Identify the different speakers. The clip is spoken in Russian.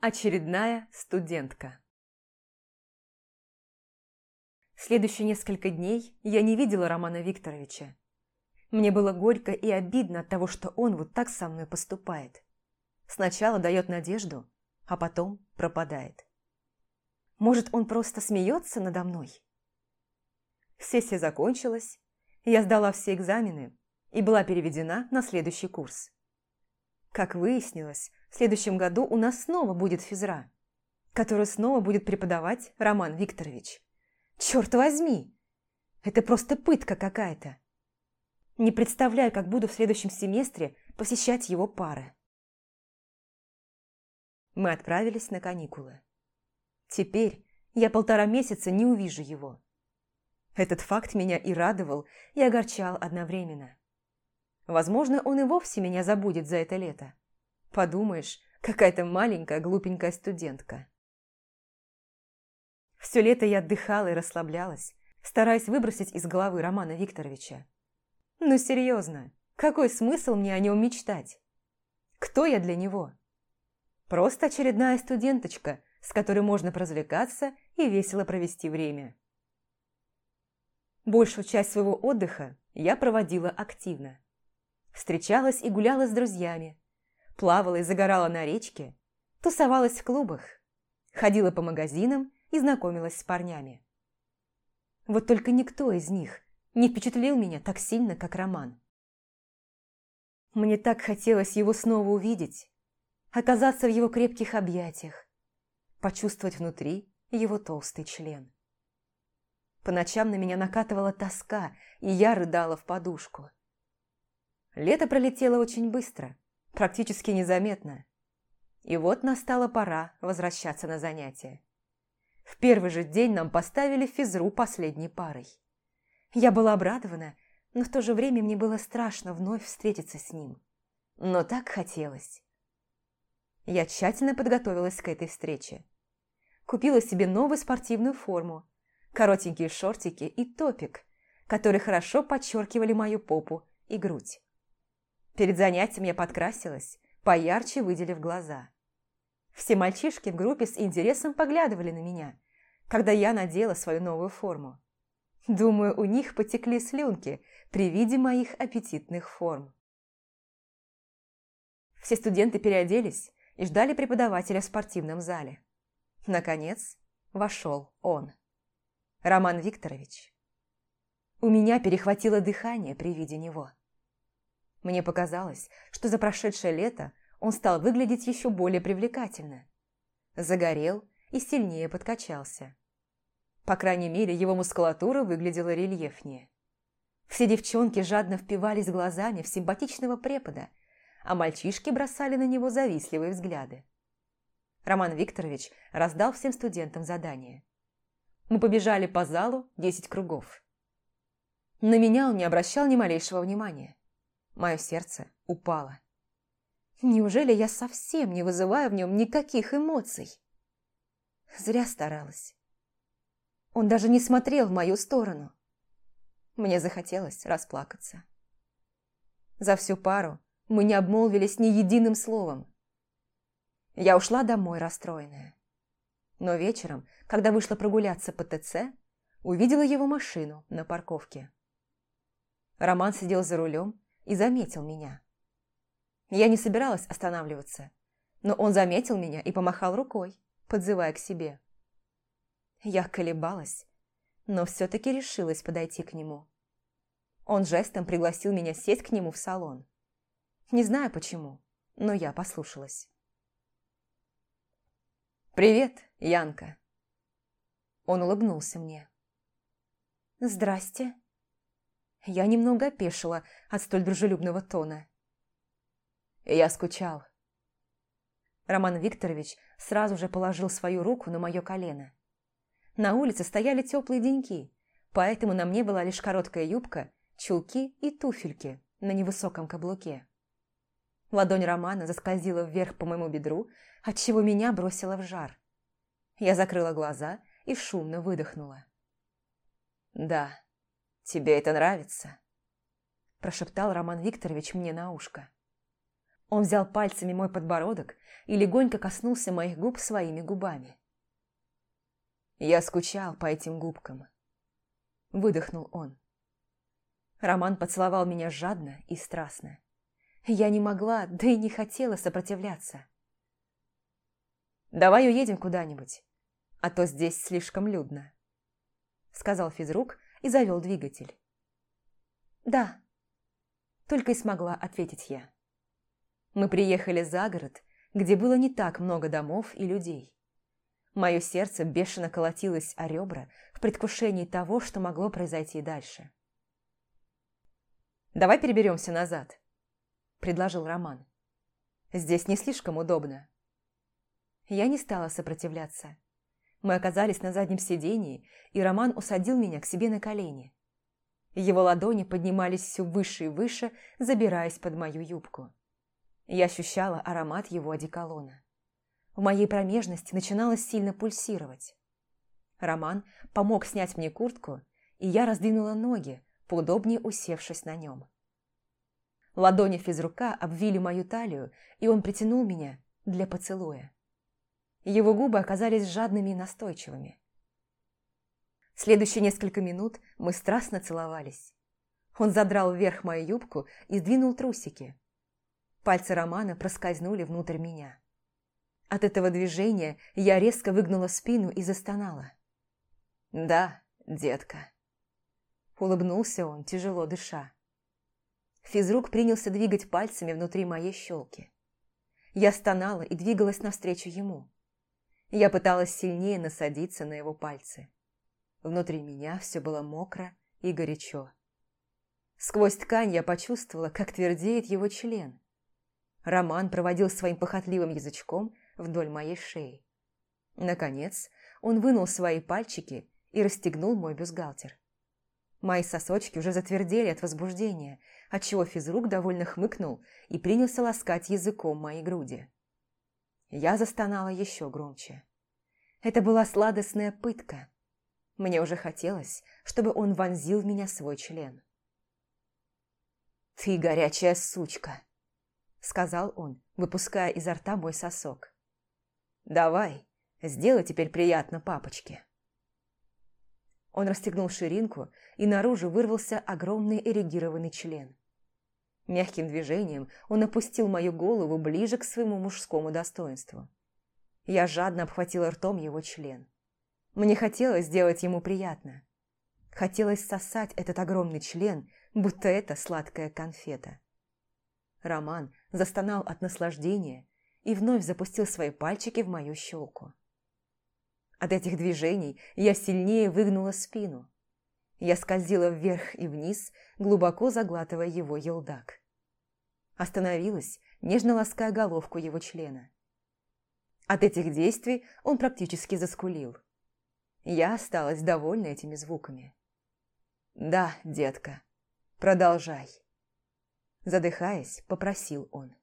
Speaker 1: Очередная студентка. Следующие несколько дней я не видела Романа Викторовича. Мне было горько и обидно от того, что он вот так со мной поступает. Сначала дает надежду, а потом пропадает. Может, он просто смеется надо мной? Сессия закончилась, я сдала все экзамены и была переведена на следующий курс. Как выяснилось, в следующем году у нас снова будет физра, которую снова будет преподавать Роман Викторович. Черт возьми! Это просто пытка какая-то. Не представляю, как буду в следующем семестре посещать его пары. Мы отправились на каникулы. Теперь я полтора месяца не увижу его. Этот факт меня и радовал, и огорчал одновременно. Возможно, он и вовсе меня забудет за это лето. Подумаешь, какая-то маленькая глупенькая студентка. Все лето я отдыхала и расслаблялась, стараясь выбросить из головы Романа Викторовича. Ну серьезно, какой смысл мне о нем мечтать? Кто я для него? Просто очередная студенточка, с которой можно развлекаться и весело провести время. Большую часть своего отдыха я проводила активно. Встречалась и гуляла с друзьями, плавала и загорала на речке, тусовалась в клубах, ходила по магазинам и знакомилась с парнями. Вот только никто из них не впечатлил меня так сильно, как Роман. Мне так хотелось его снова увидеть, оказаться в его крепких объятиях, почувствовать внутри его толстый член. По ночам на меня накатывала тоска, и я рыдала в подушку. Лето пролетело очень быстро, практически незаметно. И вот настала пора возвращаться на занятия. В первый же день нам поставили физру последней парой. Я была обрадована, но в то же время мне было страшно вновь встретиться с ним. Но так хотелось. Я тщательно подготовилась к этой встрече. Купила себе новую спортивную форму, коротенькие шортики и топик, которые хорошо подчеркивали мою попу и грудь. Перед занятием я подкрасилась, поярче выделив глаза. Все мальчишки в группе с интересом поглядывали на меня, когда я надела свою новую форму. Думаю, у них потекли слюнки при виде моих аппетитных форм. Все студенты переоделись и ждали преподавателя в спортивном зале. Наконец, вошел он. Роман Викторович. У меня перехватило дыхание при виде него. Мне показалось, что за прошедшее лето он стал выглядеть еще более привлекательно. Загорел и сильнее подкачался. По крайней мере, его мускулатура выглядела рельефнее. Все девчонки жадно впивались глазами в симпатичного препода, а мальчишки бросали на него завистливые взгляды. Роман Викторович раздал всем студентам задание. Мы побежали по залу десять кругов. На меня он не обращал ни малейшего внимания. Мое сердце упало. Неужели я совсем не вызываю в нем никаких эмоций? Зря старалась. Он даже не смотрел в мою сторону. Мне захотелось расплакаться. За всю пару мы не обмолвились ни единым словом. Я ушла домой расстроенная. Но вечером, когда вышла прогуляться по ТЦ, увидела его машину на парковке. Роман сидел за рулем и заметил меня. Я не собиралась останавливаться, но он заметил меня и помахал рукой, подзывая к себе. Я колебалась, но все-таки решилась подойти к нему. Он жестом пригласил меня сесть к нему в салон. Не знаю почему, но я послушалась. «Привет, Янка!» Он улыбнулся мне. «Здрасте!» Я немного опешила от столь дружелюбного тона. Я скучал. Роман Викторович сразу же положил свою руку на мое колено. На улице стояли теплые деньки, поэтому на мне была лишь короткая юбка, чулки и туфельки на невысоком каблуке. Ладонь Романа заскользила вверх по моему бедру, отчего меня бросило в жар. Я закрыла глаза и шумно выдохнула. «Да, «Тебе это нравится?» – прошептал Роман Викторович мне на ушко. Он взял пальцами мой подбородок и легонько коснулся моих губ своими губами. Я скучал по этим губкам. Выдохнул он. Роман поцеловал меня жадно и страстно. Я не могла, да и не хотела сопротивляться. «Давай уедем куда-нибудь, а то здесь слишком людно», сказал физрук и завел двигатель. «Да», только и смогла ответить я. Мы приехали за город, где было не так много домов и людей. Мое сердце бешено колотилось о ребра в предвкушении того, что могло произойти дальше. «Давай переберемся назад», – предложил Роман. «Здесь не слишком удобно». Я не стала сопротивляться. Мы оказались на заднем сидении, и Роман усадил меня к себе на колени. Его ладони поднимались все выше и выше, забираясь под мою юбку. Я ощущала аромат его одеколона. В моей промежности начинало сильно пульсировать. Роман помог снять мне куртку, и я раздвинула ноги, поудобнее усевшись на нем. Ладони физрука обвили мою талию, и он притянул меня для поцелуя. Его губы оказались жадными и настойчивыми. Следующие несколько минут мы страстно целовались. Он задрал вверх мою юбку и сдвинул трусики. Пальцы Романа проскользнули внутрь меня. От этого движения я резко выгнула спину и застонала. «Да, детка». Улыбнулся он, тяжело дыша. Физрук принялся двигать пальцами внутри моей щелки. Я стонала и двигалась навстречу ему. Я пыталась сильнее насадиться на его пальцы. Внутри меня все было мокро и горячо. Сквозь ткань я почувствовала, как твердеет его член. Роман проводил своим похотливым язычком вдоль моей шеи. Наконец, он вынул свои пальчики и расстегнул мой бюстгальтер. Мои сосочки уже затвердели от возбуждения, отчего физрук довольно хмыкнул и принялся ласкать языком мои груди. Я застонала еще громче. Это была сладостная пытка. Мне уже хотелось, чтобы он вонзил в меня свой член. «Ты горячая сучка!» – сказал он, выпуская изо рта мой сосок. «Давай, сделай теперь приятно папочке». Он расстегнул ширинку, и наружу вырвался огромный эрегированный член. Мягким движением он опустил мою голову ближе к своему мужскому достоинству. Я жадно обхватила ртом его член. Мне хотелось сделать ему приятно. Хотелось сосать этот огромный член, будто это сладкая конфета. Роман застонал от наслаждения и вновь запустил свои пальчики в мою щелку. От этих движений я сильнее выгнула спину. Я скользила вверх и вниз, глубоко заглатывая его елдак. Остановилась, нежно лаская головку его члена. От этих действий он практически заскулил. Я осталась довольна этими звуками. «Да, детка, продолжай», задыхаясь, попросил он.